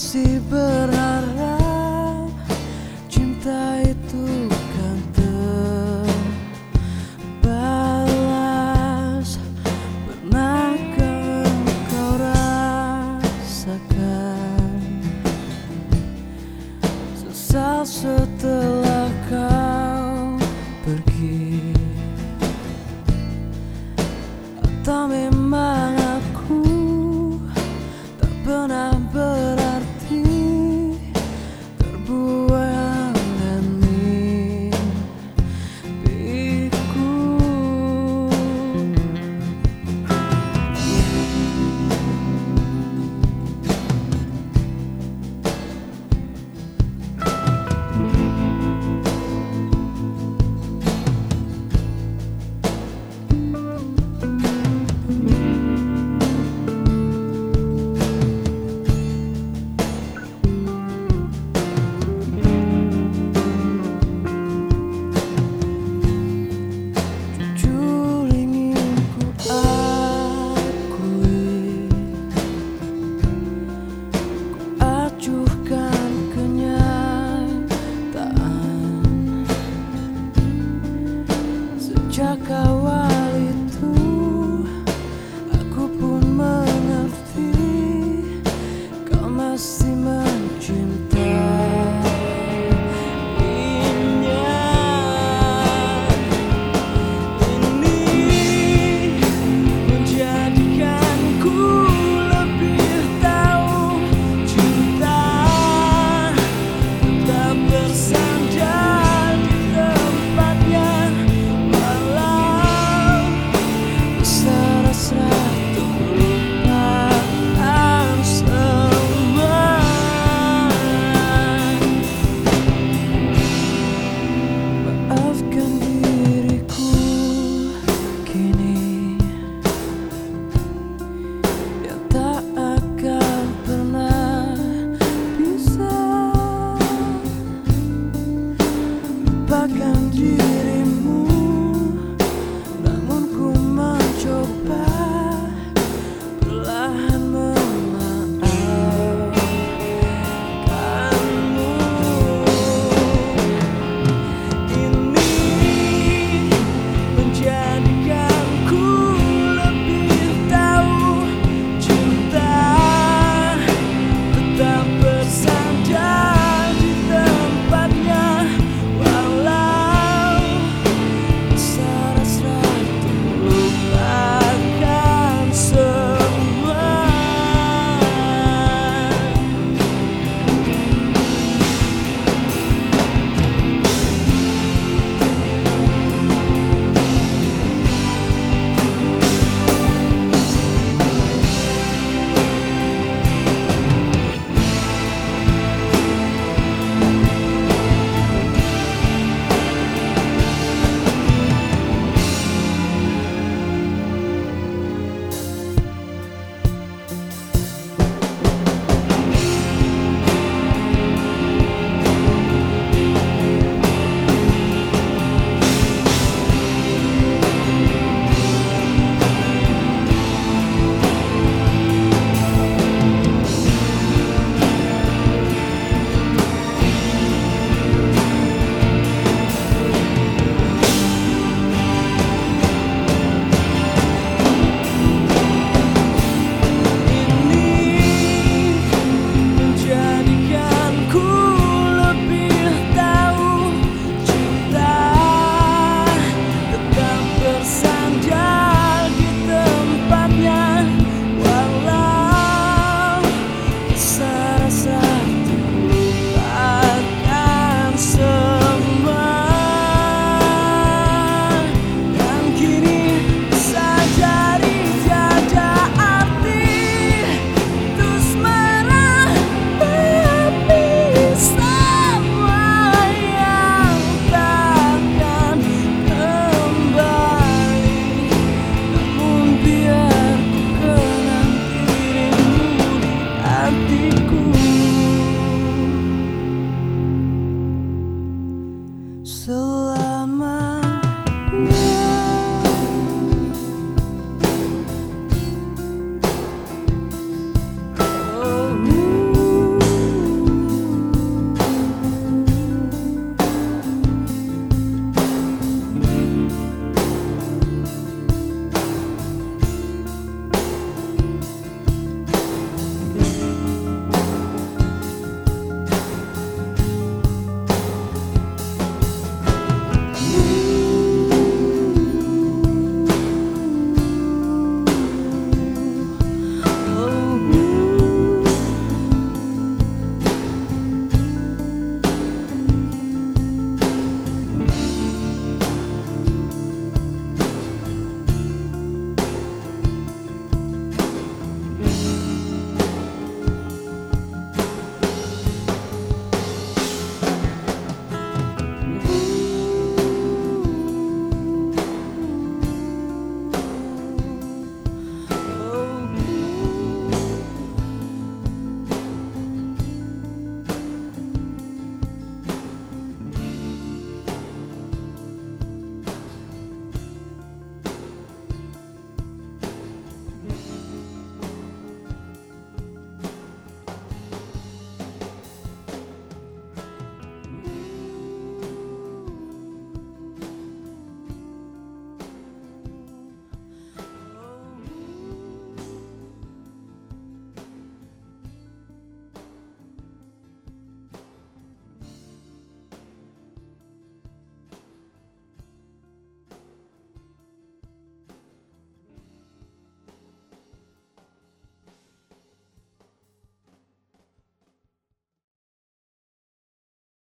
masih berharap.